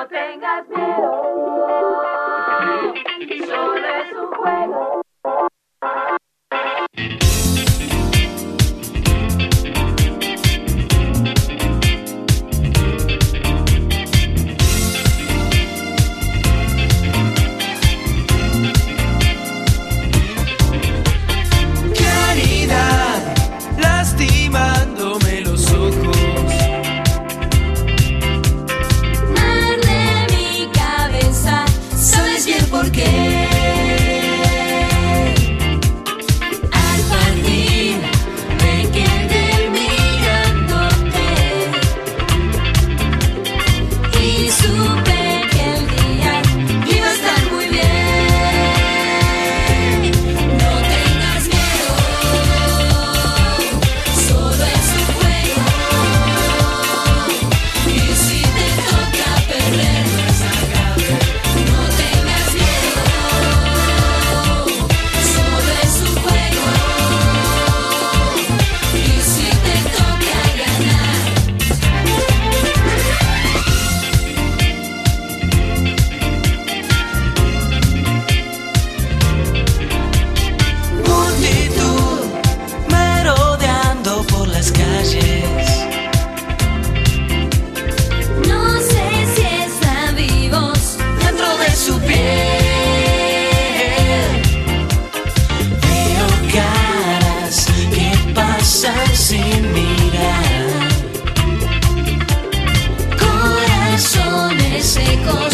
No tengas miedo, solo es un juego. con